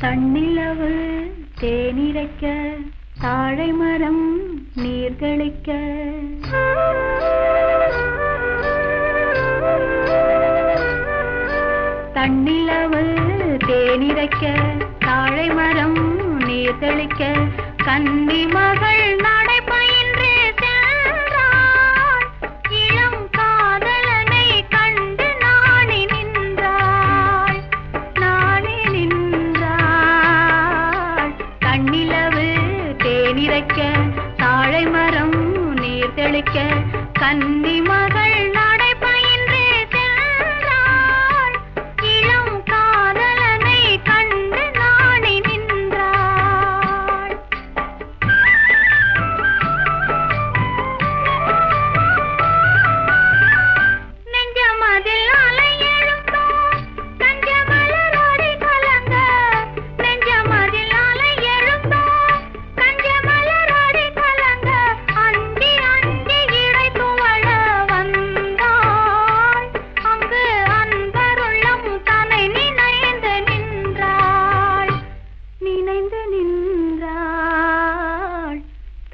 தன்னிலவு தேனிரைக்க தாழை மரம் நீர்களிக்க தன்னிலவு தேனிரைக்க தாழை மரம் நீர்களிக்க கன்னி மகள் நிறைக்க தாழை மரம் நீர் தெளிக்க கன்னி மகள்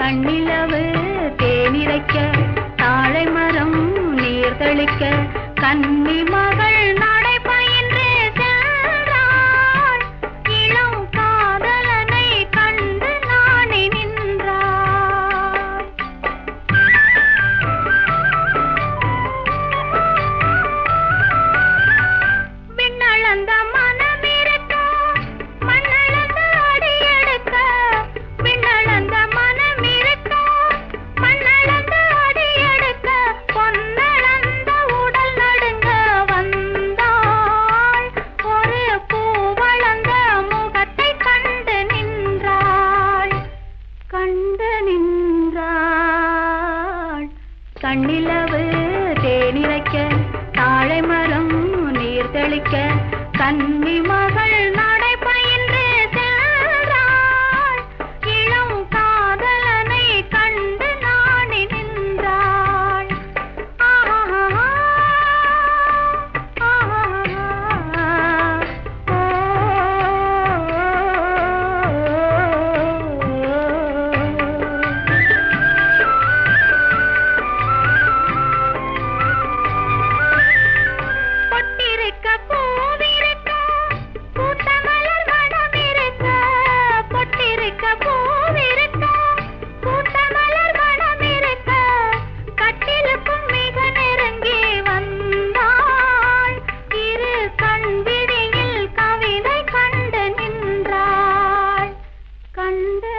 தன்னிலவு தேனிரைக்க தாழை மரம் நீர் தெளிக்க கன்னி மகள் நான் தன்னிலவு தேனிரைக்க தாழை மரம் நீர் தெளிக்க கன்னி மகள்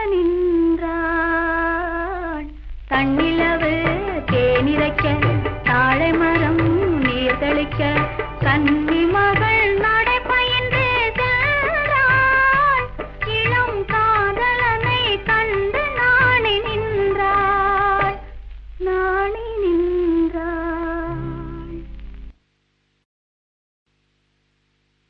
நின்றாள். தன்னிலவு தேனிரைக்க தாழை மரம் நீர் தெளிக்க கன்னி மகள் நடை பயந்து இளம் காதலனை கண்டு நாணி நின்றாள். நாணி நின்றாள்.